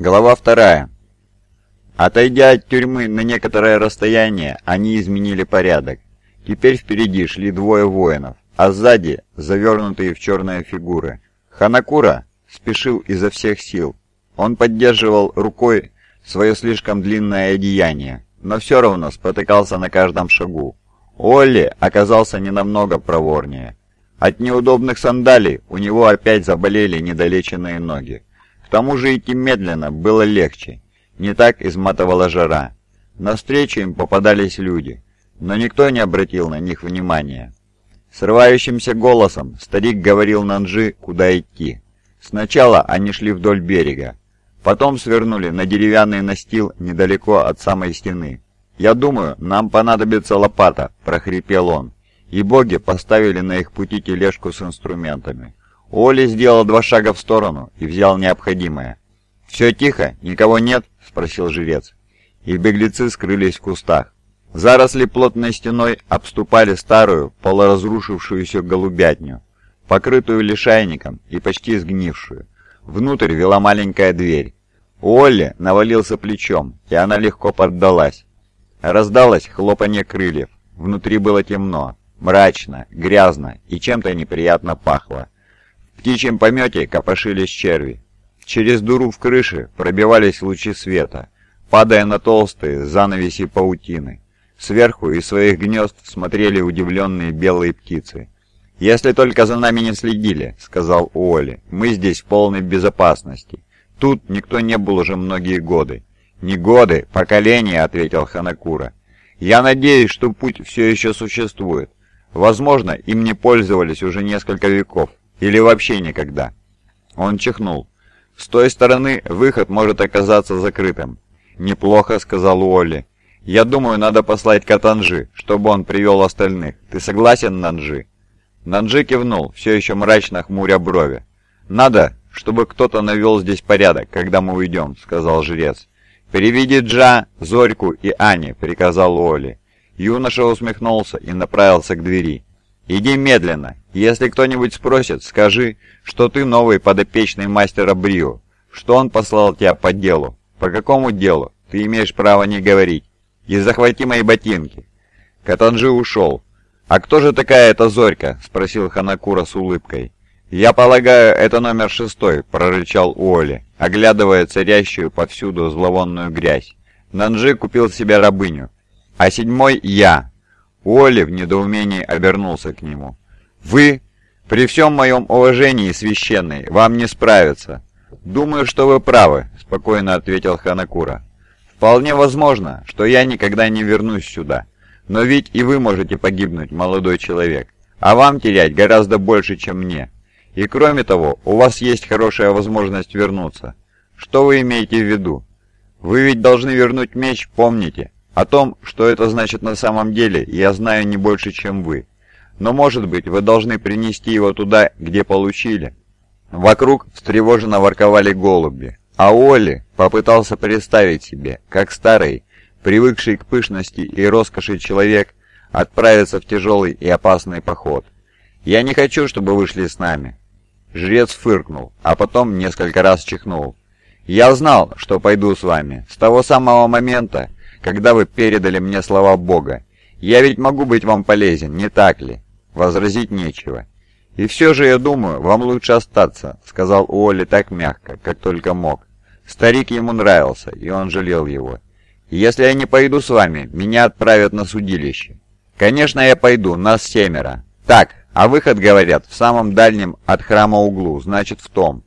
Глава вторая. Отойдя от тюрьмы на некоторое расстояние, они изменили порядок. Теперь впереди шли двое воинов, а сзади завернутые в черные фигуры. Ханакура спешил изо всех сил. Он поддерживал рукой свое слишком длинное одеяние, но все равно спотыкался на каждом шагу. Олли оказался не намного проворнее. От неудобных сандалий у него опять заболели недолеченные ноги. К тому же идти медленно было легче, не так изматывала жара. На встречу им попадались люди, но никто не обратил на них внимания. Срывающимся голосом старик говорил Нанжи, куда идти. Сначала они шли вдоль берега, потом свернули на деревянный настил недалеко от самой стены. «Я думаю, нам понадобится лопата», — прохрипел он, и боги поставили на их пути тележку с инструментами. Оли сделал два шага в сторону и взял необходимое. «Все тихо? Никого нет?» — спросил жрец. И беглецы скрылись в кустах. Заросли плотной стеной обступали старую, полуразрушившуюся голубятню, покрытую лишайником и почти сгнившую. Внутрь вела маленькая дверь. Уолли навалился плечом, и она легко поддалась. Раздалось хлопанье крыльев. Внутри было темно, мрачно, грязно и чем-то неприятно пахло. В птичьем помете копошились черви. Через дуру в крыше пробивались лучи света, падая на толстые занавеси паутины. Сверху из своих гнезд смотрели удивленные белые птицы. «Если только за нами не следили», — сказал Уолли, — «мы здесь в полной безопасности. Тут никто не был уже многие годы». «Не годы, поколения», — ответил Ханакура. «Я надеюсь, что путь все еще существует. Возможно, им не пользовались уже несколько веков. Или вообще никогда. Он чихнул. С той стороны выход может оказаться закрытым. «Неплохо», — сказал Уолли. «Я думаю, надо послать Катанжи, чтобы он привел остальных. Ты согласен, Нанжи?» Нанжи кивнул, все еще мрачно хмуря брови. «Надо, чтобы кто-то навел здесь порядок, когда мы уйдем», — сказал жрец. «Переведи Джа, Зорьку и Ани», — приказал Уолли. Юноша усмехнулся и направился к двери. «Иди медленно. Если кто-нибудь спросит, скажи, что ты новый подопечный мастера Брио, что он послал тебя по делу. По какому делу? Ты имеешь право не говорить. И захвати мои ботинки». Катанжи ушел. «А кто же такая эта Зорька?» — спросил Ханакура с улыбкой. «Я полагаю, это номер шестой», — прорычал Уолли, оглядывая царящую повсюду зловонную грязь. Нанжи купил себе рабыню. «А седьмой — я. Уолли в недоумении обернулся к нему. «Вы? При всем моем уважении, священный, вам не справиться». «Думаю, что вы правы», — спокойно ответил Ханакура. «Вполне возможно, что я никогда не вернусь сюда. Но ведь и вы можете погибнуть, молодой человек. А вам терять гораздо больше, чем мне. И кроме того, у вас есть хорошая возможность вернуться. Что вы имеете в виду? Вы ведь должны вернуть меч, помните? О том, что это значит на самом деле, я знаю не больше, чем вы. Но, может быть, вы должны принести его туда, где получили». Вокруг встревоженно ворковали голуби, а Оли попытался представить себе, как старый, привыкший к пышности и роскоши человек, отправится в тяжелый и опасный поход. «Я не хочу, чтобы вы шли с нами». Жрец фыркнул, а потом несколько раз чихнул. «Я знал, что пойду с вами. С того самого момента, когда вы передали мне слова Бога. Я ведь могу быть вам полезен, не так ли?» Возразить нечего. «И все же, я думаю, вам лучше остаться», — сказал Уолли так мягко, как только мог. Старик ему нравился, и он жалел его. «Если я не пойду с вами, меня отправят на судилище». «Конечно, я пойду, нас семеро». «Так, а выход, говорят, в самом дальнем от храма углу, значит, в том».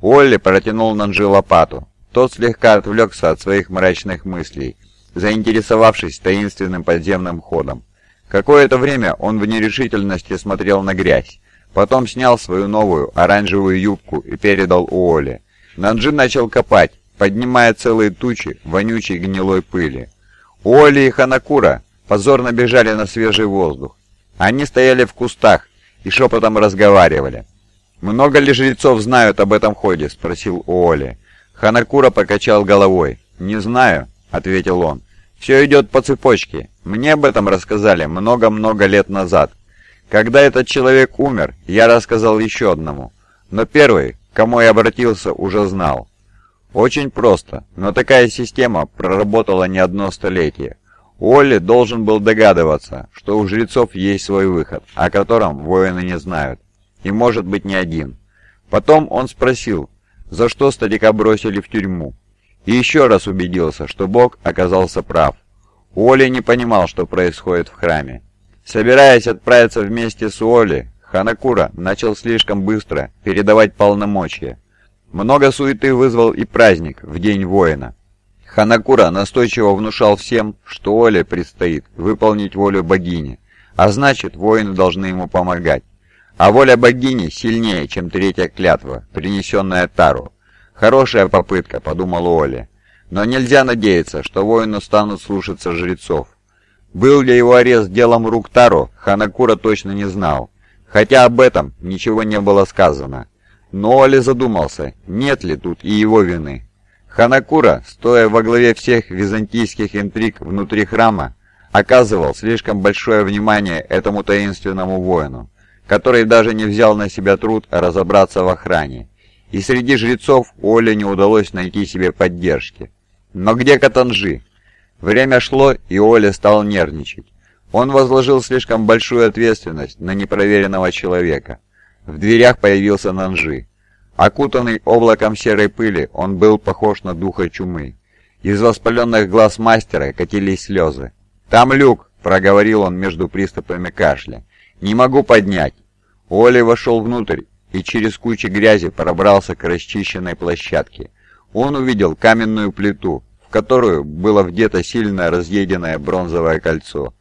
Уолли протянул Нанжи лопату. Тот слегка отвлекся от своих мрачных мыслей заинтересовавшись таинственным подземным ходом. Какое-то время он в нерешительности смотрел на грязь, потом снял свою новую оранжевую юбку и передал Уоле. Нанджин начал копать, поднимая целые тучи вонючей гнилой пыли. Уолли и Ханакура позорно бежали на свежий воздух. Они стояли в кустах и шепотом разговаривали. «Много ли жрецов знают об этом ходе?» — спросил Уолли. Ханакура покачал головой. «Не знаю ответил он. «Все идет по цепочке. Мне об этом рассказали много-много лет назад. Когда этот человек умер, я рассказал еще одному. Но первый, кому я обратился, уже знал». Очень просто, но такая система проработала не одно столетие. Уолли должен был догадываться, что у жрецов есть свой выход, о котором воины не знают. И может быть не один. Потом он спросил, за что старика бросили в тюрьму. И еще раз убедился, что Бог оказался прав. Уолли не понимал, что происходит в храме. Собираясь отправиться вместе с Уолли, Ханакура начал слишком быстро передавать полномочия. Много суеты вызвал и праздник в День воина. Ханакура настойчиво внушал всем, что Оле предстоит выполнить волю богини, а значит, воины должны ему помогать. А воля богини сильнее, чем третья клятва, принесенная Тару. Хорошая попытка, подумал Оля. Но нельзя надеяться, что воины станут слушаться жрецов. Был ли его арест делом рук Тару, Ханакура точно не знал. Хотя об этом ничего не было сказано. Но Оли задумался, нет ли тут и его вины. Ханакура, стоя во главе всех византийских интриг внутри храма, оказывал слишком большое внимание этому таинственному воину, который даже не взял на себя труд разобраться в охране. И среди жрецов Оле не удалось найти себе поддержки. Но где Катанжи? Время шло, и Оля стал нервничать. Он возложил слишком большую ответственность на непроверенного человека. В дверях появился Нанжи. Окутанный облаком серой пыли, он был похож на духа чумы. Из воспаленных глаз мастера катились слезы. «Там люк!» — проговорил он между приступами кашля. «Не могу поднять!» Оли вошел внутрь и через кучу грязи пробрался к расчищенной площадке. Он увидел каменную плиту, в которую было вдето сильно разъеденное бронзовое кольцо.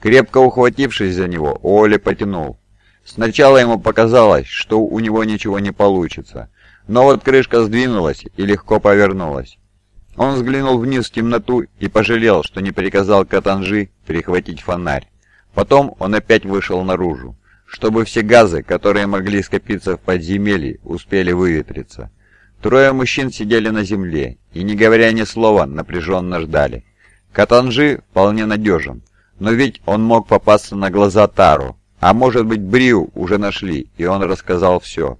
Крепко ухватившись за него, Оли потянул. Сначала ему показалось, что у него ничего не получится, но вот крышка сдвинулась и легко повернулась. Он взглянул вниз в темноту и пожалел, что не приказал Катанжи перехватить фонарь. Потом он опять вышел наружу, чтобы все газы, которые могли скопиться в подземелье, успели выветриться. Трое мужчин сидели на земле и, не говоря ни слова, напряженно ждали. Катанжи вполне надежен, но ведь он мог попасться на глаза Тару, а может быть, Бриу уже нашли, и он рассказал все.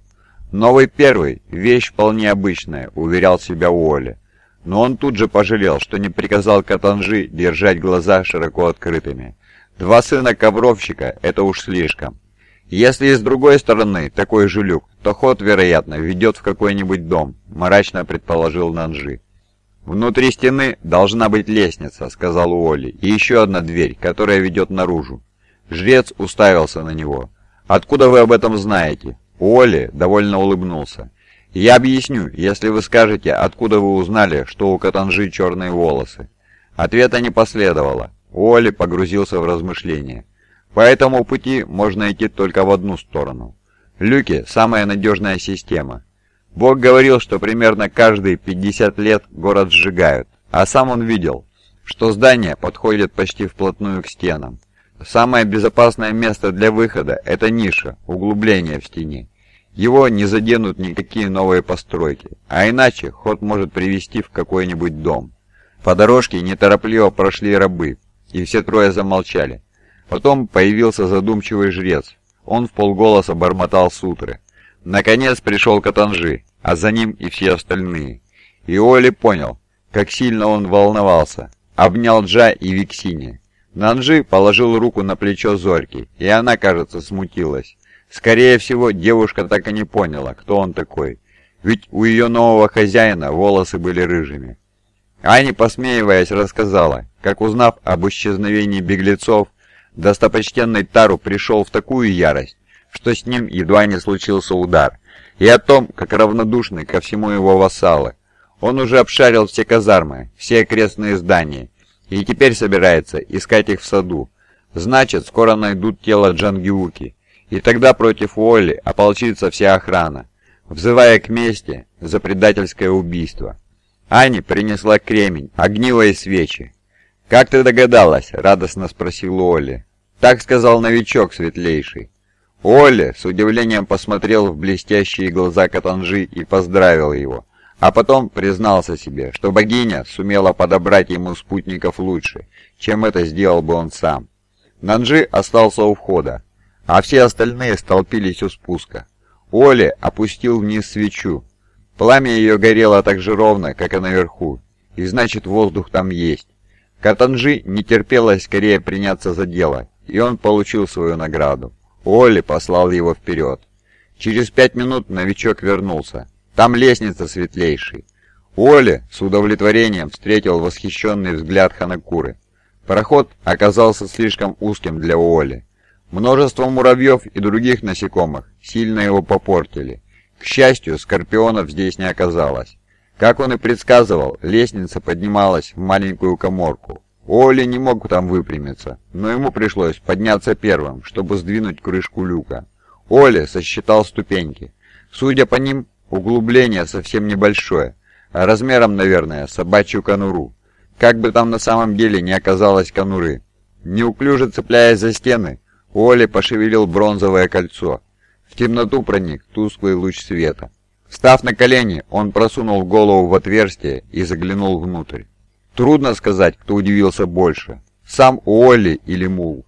Новый первый, вещь вполне обычная, уверял себя Уолли. Но он тут же пожалел, что не приказал Катанжи держать глаза широко открытыми. Два сына ковровщика – это уж слишком. Если и с другой стороны такой же люк, то ход, вероятно, ведет в какой-нибудь дом, мрачно предположил Нанжи. «Внутри стены должна быть лестница», — сказал Уолли, — «и еще одна дверь, которая ведет наружу. Жрец уставился на него. «Откуда вы об этом знаете?» Уолли довольно улыбнулся. «Я объясню, если вы скажете, откуда вы узнали, что у Катанжи черные волосы». Ответа не последовало. Уолли погрузился в размышления. По этому пути можно идти только в одну сторону. Люки – самая надежная система. Бог говорил, что примерно каждые 50 лет город сжигают, а сам он видел, что здания подходят почти вплотную к стенам. Самое безопасное место для выхода – это ниша, углубление в стене. Его не заденут никакие новые постройки, а иначе ход может привести в какой-нибудь дом. По дорожке неторопливо прошли рабы, и все трое замолчали. Потом появился задумчивый жрец. Он в полголоса бормотал сутры. Наконец пришел Катанжи, а за ним и все остальные. И Оли понял, как сильно он волновался. Обнял Джа и Виксини. Нанжи положил руку на плечо Зорьки, и она, кажется, смутилась. Скорее всего, девушка так и не поняла, кто он такой, ведь у ее нового хозяина волосы были рыжими. Ани, посмеиваясь, рассказала, как узнав об исчезновении беглецов, достопочтенный Тару пришел в такую ярость, что с ним едва не случился удар, и о том, как равнодушны ко всему его вассалы. Он уже обшарил все казармы, все окрестные здания, и теперь собирается искать их в саду. Значит, скоро найдут тело Джангиуки, и тогда против Уолли ополчится вся охрана, взывая к мести за предательское убийство. Ани принесла кремень, огниво и свечи. «Как ты догадалась?» — радостно спросил Уолли. «Так сказал новичок светлейший». Уолли с удивлением посмотрел в блестящие глаза Катанжи и поздравил его а потом признался себе, что богиня сумела подобрать ему спутников лучше, чем это сделал бы он сам. Нанжи остался у входа, а все остальные столпились у спуска. Оли опустил вниз свечу. Пламя ее горело так же ровно, как и наверху, и значит воздух там есть. Катанжи не терпелось скорее приняться за дело, и он получил свою награду. Оли послал его вперед. Через пять минут новичок вернулся. Там лестница светлейший. Оли с удовлетворением встретил восхищенный взгляд Ханакуры. Пароход оказался слишком узким для Оли. Множество муравьев и других насекомых сильно его попортили. К счастью, скорпионов здесь не оказалось. Как он и предсказывал, лестница поднималась в маленькую коморку. Оли не мог там выпрямиться, но ему пришлось подняться первым, чтобы сдвинуть крышку люка. Оли сосчитал ступеньки. Судя по ним, углубление совсем небольшое, размером, наверное, собачью конуру. Как бы там на самом деле не оказалось конуры. Неуклюже цепляясь за стены, Оли пошевелил бронзовое кольцо. В темноту проник тусклый луч света. Встав на колени, он просунул голову в отверстие и заглянул внутрь. Трудно сказать, кто удивился больше, сам Уолли или Мул.